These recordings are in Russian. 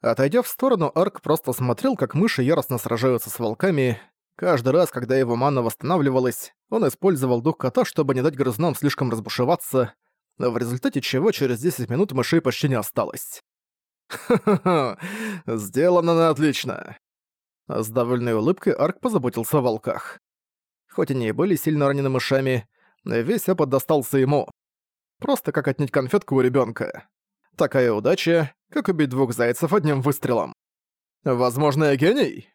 Отойдя в сторону, Арк просто смотрел, как мыши яростно сражаются с волками. Каждый раз, когда его манна восстанавливалась, он использовал дух кота, чтобы не дать грызунам слишком разбушеваться, в результате чего через 10 минут мышей почти не осталось. «Ха-ха-ха, сделано на отлично!» С довольной улыбкой Арк позаботился о волках. Хоть они и были сильно ранены мышами, весь опыт достался ему. Просто как отнять конфетку у ребенка. Такая удача, как убить двух зайцев одним выстрелом. Возможно, я гений?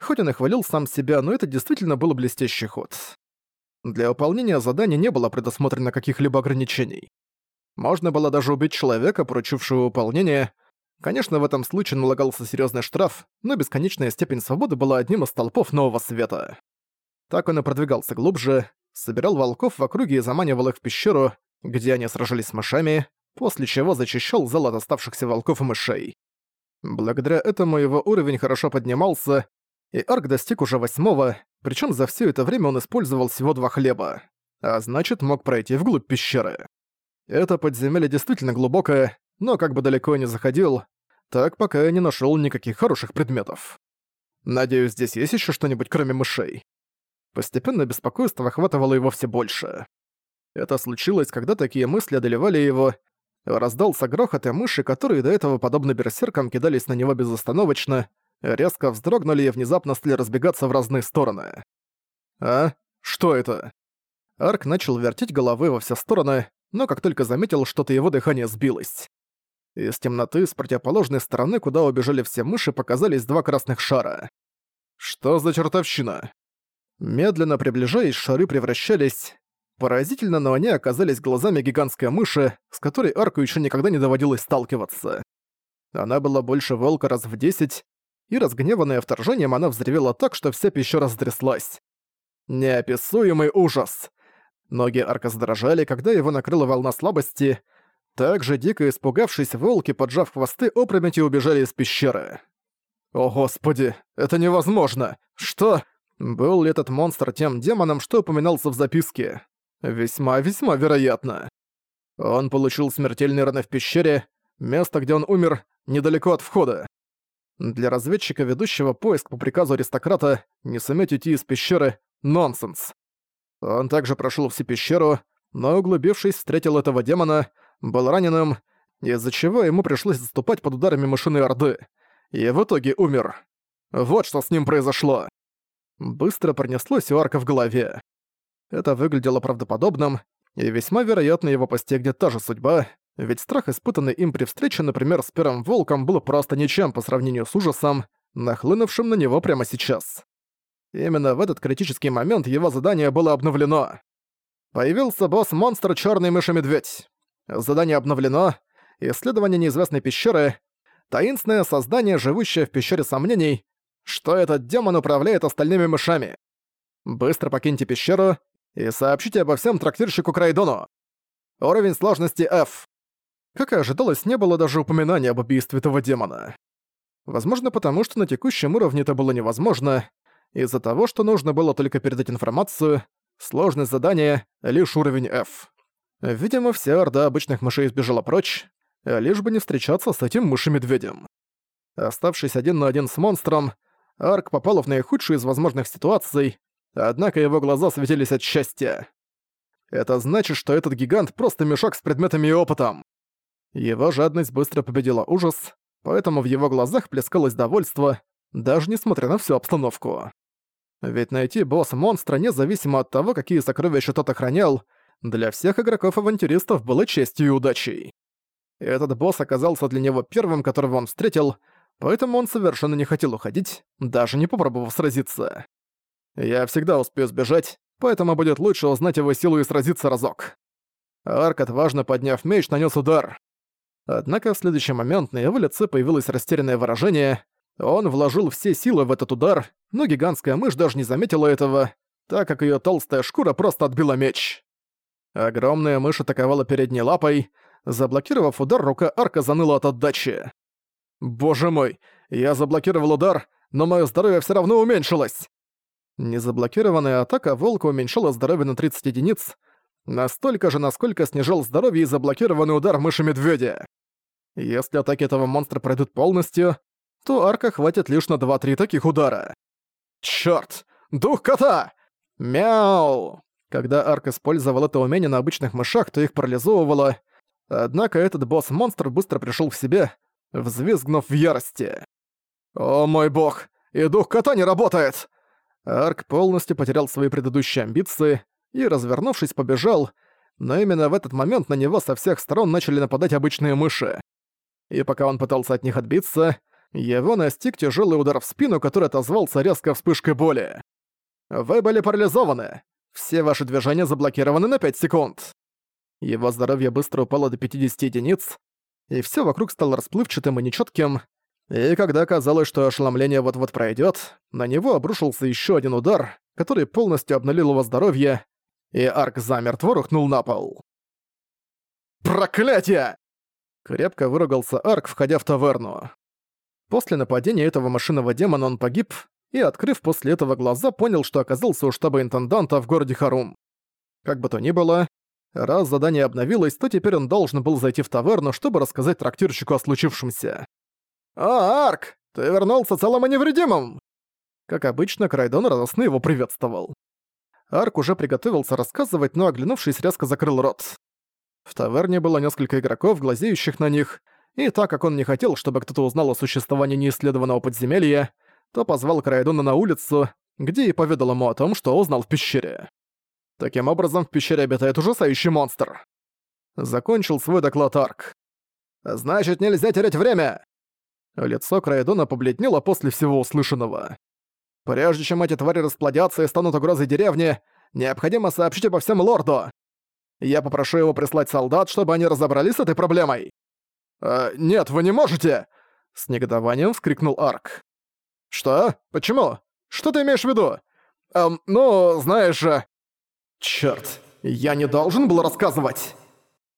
Хоть он и хвалил сам себя, но это действительно был блестящий ход. Для выполнения задания не было предусмотрено каких-либо ограничений. Можно было даже убить человека, поручившего выполнение. Конечно, в этом случае налагался серьезный штраф, но бесконечная степень свободы была одним из столпов нового света. Так он и продвигался глубже, собирал волков в округе и заманивал их в пещеру, где они сражались с мышами, после чего зачищал зал от оставшихся волков и мышей. Благодаря этому его уровень хорошо поднимался, и Арк достиг уже восьмого, причем за все это время он использовал всего два хлеба, а значит мог пройти вглубь пещеры. Это подземелье действительно глубокое, но как бы далеко я не заходил, так пока я не нашел никаких хороших предметов. Надеюсь, здесь есть еще что-нибудь кроме мышей. Постепенно беспокойство охватывало его все больше. Это случилось, когда такие мысли одолевали его. Раздался грохот, и мыши, которые до этого, подобно берсеркам, кидались на него безостановочно, резко вздрогнули и внезапно стали разбегаться в разные стороны. «А? Что это?» Арк начал вертеть головы во все стороны, но как только заметил, что-то его дыхание сбилось. Из темноты с противоположной стороны, куда убежали все мыши, показались два красных шара. «Что за чертовщина?» Медленно приближаясь, шары превращались... Поразительно, но они оказались глазами гигантской мыши, с которой арку еще никогда не доводилось сталкиваться. Она была больше волка раз в десять, и разгневанная вторжением она взревела так, что вся пещера стряслась. Неописуемый ужас! Ноги арка задрожали, когда его накрыла волна слабости. Также дико испугавшись, волки, поджав хвосты, опрометью убежали из пещеры. «О господи, это невозможно! Что?» Был ли этот монстр тем демоном, что упоминался в записке? Весьма-весьма вероятно. Он получил смертельные раны в пещере, место, где он умер, недалеко от входа. Для разведчика, ведущего поиск по приказу аристократа, не суметь уйти из пещеры — нонсенс. Он также прошел всю пещеру, но, углубившись, встретил этого демона, был раненым, из-за чего ему пришлось отступать под ударами мышиной Орды, и в итоге умер. Вот что с ним произошло быстро пронеслось у Арка в голове. Это выглядело правдоподобным, и весьма вероятно его постигнет та же судьба, ведь страх, испытанный им при встрече, например, с первым волком, был просто ничем по сравнению с ужасом, нахлынувшим на него прямо сейчас. Именно в этот критический момент его задание было обновлено. Появился босс-монстр Чёрный мыши-медведь. Задание обновлено. Исследование неизвестной пещеры. Таинственное создание, живущее в пещере сомнений, что этот демон управляет остальными мышами. Быстро покиньте пещеру и сообщите обо всем трактирщику Крайдону. Уровень сложности F. Как и ожидалось, не было даже упоминания об убийстве этого демона. Возможно, потому что на текущем уровне это было невозможно, из-за того, что нужно было только передать информацию, сложность задания — лишь уровень F. Видимо, вся орда обычных мышей сбежала прочь, лишь бы не встречаться с этим мышем-медведем. Оставшись один на один с монстром, Арк попал в наихудшую из возможных ситуаций, однако его глаза светились от счастья. Это значит, что этот гигант просто мешок с предметами и опытом. Его жадность быстро победила ужас, поэтому в его глазах плескалось довольство, даже несмотря на всю обстановку. Ведь найти босс-монстра, независимо от того, какие сокровища тот охранял, для всех игроков-авантюристов было честью и удачей. Этот босс оказался для него первым, которого он встретил, поэтому он совершенно не хотел уходить, даже не попробовав сразиться. Я всегда успею сбежать, поэтому будет лучше узнать его силу и сразиться разок. Арк, отважно подняв меч, нанес удар. Однако в следующий момент на его лице появилось растерянное выражение. Он вложил все силы в этот удар, но гигантская мышь даже не заметила этого, так как ее толстая шкура просто отбила меч. Огромная мышь атаковала передней лапой, заблокировав удар, рука арка заныла от отдачи. Боже мой, я заблокировал удар, но мое здоровье все равно уменьшилось. Незаблокированная атака волка уменьшала здоровье на 30 единиц, настолько же, насколько снижал здоровье и заблокированный удар мыши-медведя. Если атаки этого монстра пройдут полностью, то арка хватит лишь на 2-3 таких удара. Чёрт! Дух кота! Мяу! Когда арк использовал это умение на обычных мышах, то их парализовывало. Однако этот босс-монстр быстро пришел в себя, взвизгнув в ярости. «О мой бог! И дух кота не работает!» Арк полностью потерял свои предыдущие амбиции и, развернувшись, побежал, но именно в этот момент на него со всех сторон начали нападать обычные мыши. И пока он пытался от них отбиться, его настиг тяжелый удар в спину, который отозвался резко вспышкой боли. «Вы были парализованы. Все ваши движения заблокированы на 5 секунд». Его здоровье быстро упало до 50 единиц, и все вокруг стало расплывчатым и нечетким. И когда казалось, что ошеломление вот-вот пройдет, на него обрушился еще один удар, который полностью обнулил его здоровье, и Арк замертво рухнул на пол. «Проклятие!» Крепко выругался Арк, входя в таверну. После нападения этого машинного демона он погиб, и, открыв после этого глаза, понял, что оказался у штаба интенданта в городе Харум. Как бы то ни было, раз задание обновилось, то теперь он должен был зайти в таверну, чтобы рассказать трактирщику о случившемся. «А, Арк, ты вернулся целым и невредимым!» Как обычно, Крайдон радостно его приветствовал. Арк уже приготовился рассказывать, но, оглянувшись, резко закрыл рот. В таверне было несколько игроков, глазеющих на них, и так как он не хотел, чтобы кто-то узнал о существовании неисследованного подземелья, то позвал Крайдона на улицу, где и поведал ему о том, что узнал в пещере. Таким образом, в пещере обитает ужасающий монстр. Закончил свой доклад Арк. «Значит, нельзя терять время!» Лицо Крайдона побледнело после всего услышанного. «Прежде чем эти твари расплодятся и станут угрозой деревни, необходимо сообщить обо всем лорду. Я попрошу его прислать солдат, чтобы они разобрались с этой проблемой». «Э, «Нет, вы не можете!» С негодованием вскрикнул Арк. «Что? Почему? Что ты имеешь в виду? Эм, ну, знаешь же...» «Чёрт, я не должен был рассказывать!»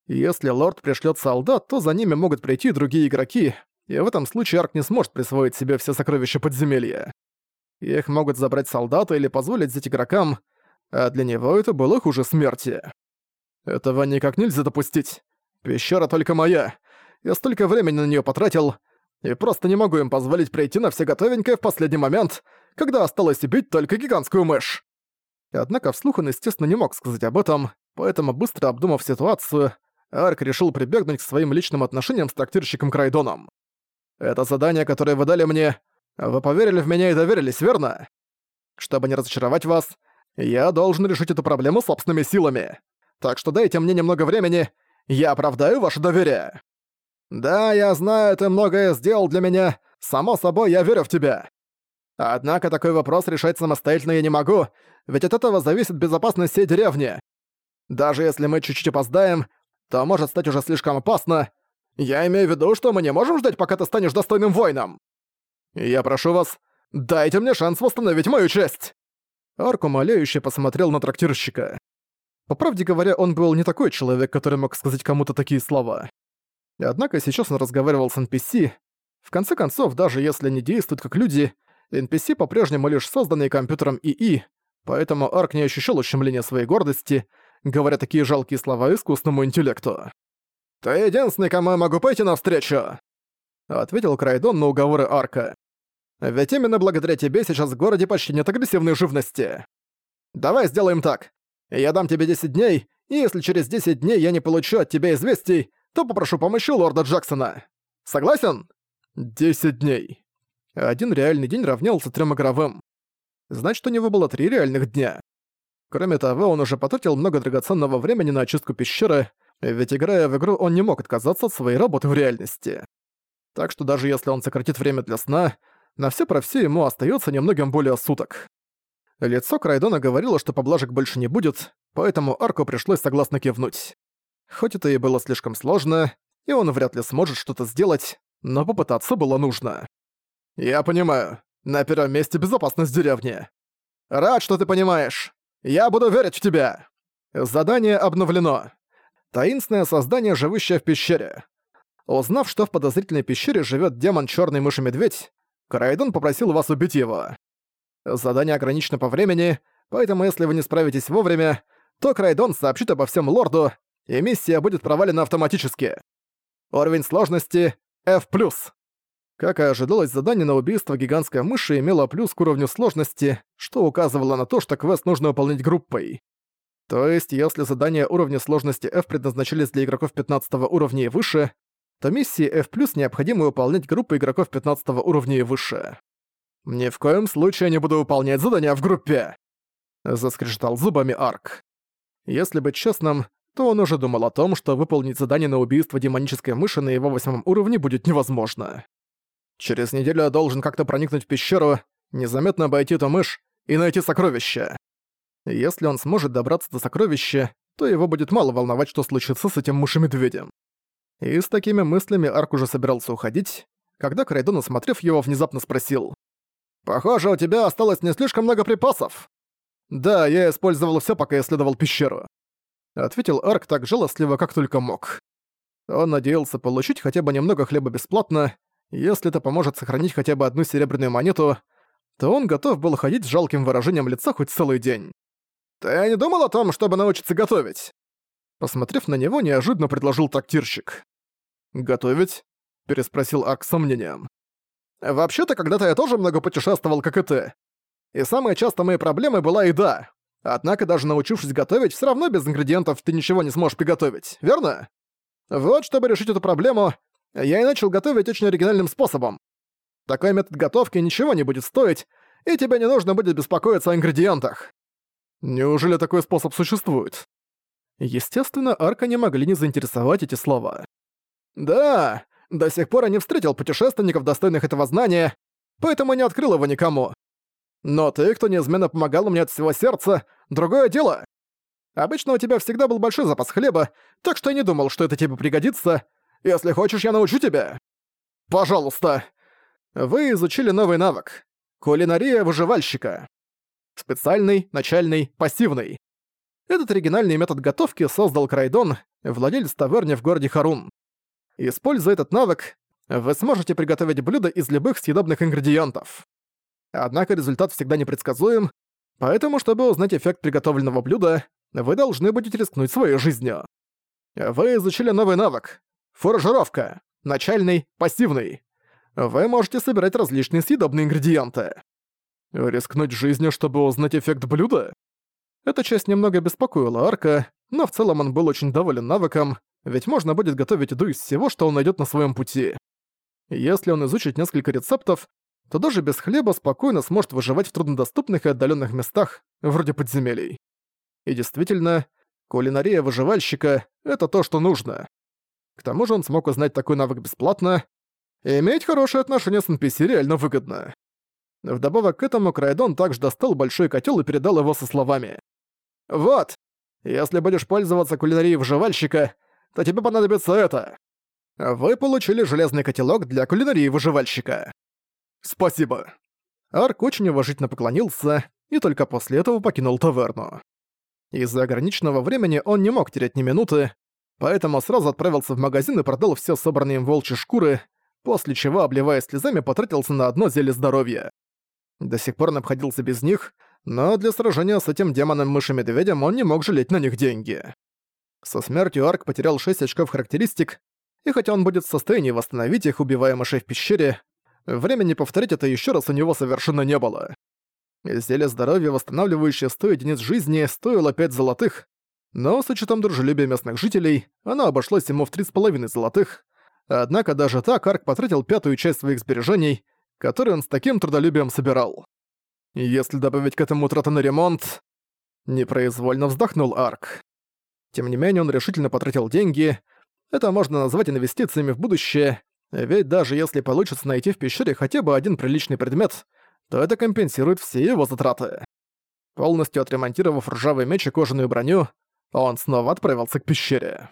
Если лорд пришлёт солдат, то за ними могут прийти другие игроки, и в этом случае Арк не сможет присвоить себе все сокровища подземелья. Их могут забрать солдаты или позволить взять игрокам, а для него это было хуже смерти. Этого никак нельзя допустить. Пещера только моя, я столько времени на нее потратил, и просто не могу им позволить прийти на все готовенькое в последний момент, когда осталось убить только гигантскую мышь. Однако вслух он, естественно, не мог сказать об этом, поэтому, быстро обдумав ситуацию, Арк решил прибегнуть к своим личным отношениям с трактирщиком Крайдоном. «Это задание, которое вы дали мне, вы поверили в меня и доверились, верно? Чтобы не разочаровать вас, я должен решить эту проблему собственными силами. Так что дайте мне немного времени, я оправдаю ваше доверие». «Да, я знаю, ты многое сделал для меня. Само собой, я верю в тебя. Однако такой вопрос решать самостоятельно я не могу, ведь от этого зависит безопасность всей деревни. Даже если мы чуть-чуть опоздаем, то может стать уже слишком опасно. Я имею в виду, что мы не можем ждать, пока ты станешь достойным воином. Я прошу вас, дайте мне шанс восстановить мою честь!» Арк умоляюще посмотрел на трактирщика. По правде говоря, он был не такой человек, который мог сказать кому-то такие слова. Однако сейчас он разговаривал с NPC. В конце концов, даже если они действуют как люди, NPC по-прежнему лишь созданные компьютером ИИ, поэтому Арк не ощущал ущемления своей гордости, говоря такие жалкие слова искусственному интеллекту. «Ты единственный, кому я могу пойти навстречу!» Ответил Крайдон на уговоры Арка. «Ведь именно благодаря тебе сейчас в городе почти нет агрессивной живности. Давай сделаем так. Я дам тебе 10 дней, и если через 10 дней я не получу от тебя известий, то попрошу помощи лорда Джексона. Согласен? Десять дней. Один реальный день равнялся трем игровым. Значит, у него было три реальных дня. Кроме того, он уже потратил много драгоценного времени на очистку пещеры, ведь играя в игру, он не мог отказаться от своей работы в реальности. Так что даже если он сократит время для сна, на все про все ему остается немногим более суток. Лицо Крайдона говорило, что поблажек больше не будет, поэтому Арку пришлось согласно кивнуть. Хоть это и было слишком сложно, и он вряд ли сможет что-то сделать, но попытаться было нужно. «Я понимаю. На первом месте безопасность деревни. Рад, что ты понимаешь. Я буду верить в тебя. Задание обновлено. Таинственное создание, живущее в пещере. Узнав, что в подозрительной пещере живет демон Черный мышь-медведь, Крайдон попросил вас убить его. Задание ограничено по времени, поэтому если вы не справитесь вовремя, то Крайдон сообщит обо всем лорду, и миссия будет провалена автоматически. Уровень сложности F+. Как и ожидалось, задание на убийство гигантской мыши имело плюс к уровню сложности, что указывало на то, что квест нужно выполнять группой. То есть, если задания уровня сложности F предназначались для игроков 15 уровня и выше, то миссии F+, необходимо выполнять группой игроков 15 уровня и выше. «Ни в коем случае не буду выполнять задания в группе!» Заскрежетал зубами Арк. Если быть честным, то он уже думал о том, что выполнить задание на убийство демонической мыши на его восьмом уровне будет невозможно. Через неделю я должен как-то проникнуть в пещеру, незаметно обойти эту мышь и найти сокровище. Если он сможет добраться до сокровища, то его будет мало волновать, что случится с этим мышем-медведем. И с такими мыслями Арк уже собирался уходить, когда Крайдон, осмотрев его, внезапно спросил. «Похоже, у тебя осталось не слишком много припасов». «Да, я использовал все, пока исследовал пещеру», — ответил Арк так жалостливо, как только мог. Он надеялся получить хотя бы немного хлеба бесплатно, если это поможет сохранить хотя бы одну серебряную монету, то он готов был ходить с жалким выражением лица хоть целый день. «Ты не думал о том, чтобы научиться готовить?» Посмотрев на него, неожиданно предложил трактирщик. «Готовить?» — переспросил Ак с сомнением. «Вообще-то, когда-то я тоже много путешествовал, как и ты. И самая часто моей проблемой была еда. Однако даже научившись готовить, все равно без ингредиентов ты ничего не сможешь приготовить, верно? Вот, чтобы решить эту проблему, я и начал готовить очень оригинальным способом. Такой метод готовки ничего не будет стоить, и тебе не нужно будет беспокоиться о ингредиентах. Неужели такой способ существует? Естественно, Арка не могли не заинтересовать эти слова. Да, до сих пор я не встретил путешественников, достойных этого знания, поэтому не открыл его никому. Но ты, кто неизменно помогал мне от всего сердца, другое дело. Обычно у тебя всегда был большой запас хлеба, так что я не думал, что это тебе пригодится. Если хочешь, я научу тебя. Пожалуйста. Вы изучили новый навык. Кулинария выживальщика. Специальный, начальный, пассивный. Этот оригинальный метод готовки создал Крайдон, владелец таверни в городе Харун. Используя этот навык, вы сможете приготовить блюдо из любых съедобных ингредиентов. Однако результат всегда непредсказуем, поэтому, чтобы узнать эффект приготовленного блюда, вы должны будете рискнуть своей жизнью. Вы изучили новый навык — фуражировка, начальный, пассивный. Вы можете собирать различные съедобные ингредиенты. Рискнуть жизнью, чтобы узнать эффект блюда? Эта часть немного беспокоила Арка, но в целом он был очень доволен навыком, ведь можно будет готовить еду из всего, что он найдет на своем пути. Если он изучит несколько рецептов, то даже без хлеба спокойно сможет выживать в труднодоступных и отдаленных местах, вроде подземелий. И действительно, кулинария выживальщика — это то, что нужно. К тому же он смог узнать такой навык бесплатно, и иметь хорошие отношения с NPC реально выгодно. Вдобавок к этому Крайдон также достал большой котел и передал его со словами. «Вот, если будешь пользоваться кулинарией выживальщика, то тебе понадобится это. Вы получили железный котелок для кулинарии выживальщика». «Спасибо». Арк очень уважительно поклонился и только после этого покинул таверну. Из-за ограниченного времени он не мог терять ни минуты, поэтому сразу отправился в магазин и продал все собранные им волчьи шкуры, после чего, обливаясь слезами, потратился на одно зелье здоровья. До сих пор он обходился без них, но для сражения с этим демоном-мышем-медведем он не мог жалеть на них деньги. Со смертью Арк потерял 6 очков характеристик, и хотя он будет в состоянии восстановить их, убивая мышей в пещере, времени повторить это еще раз у него совершенно не было. Зелье здоровья, восстанавливающее 100 единиц жизни, стоило 5 золотых, но с учетом дружелюбия местных жителей, оно обошлось ему в 3,5 золотых, однако даже так Арк потратил пятую часть своих сбережений — который он с таким трудолюбием собирал. Если добавить к этому траты на ремонт... Непроизвольно вздохнул Арк. Тем не менее, он решительно потратил деньги. Это можно назвать инвестициями в будущее, ведь даже если получится найти в пещере хотя бы один приличный предмет, то это компенсирует все его затраты. Полностью отремонтировав ржавый меч и кожаную броню, он снова отправился к пещере.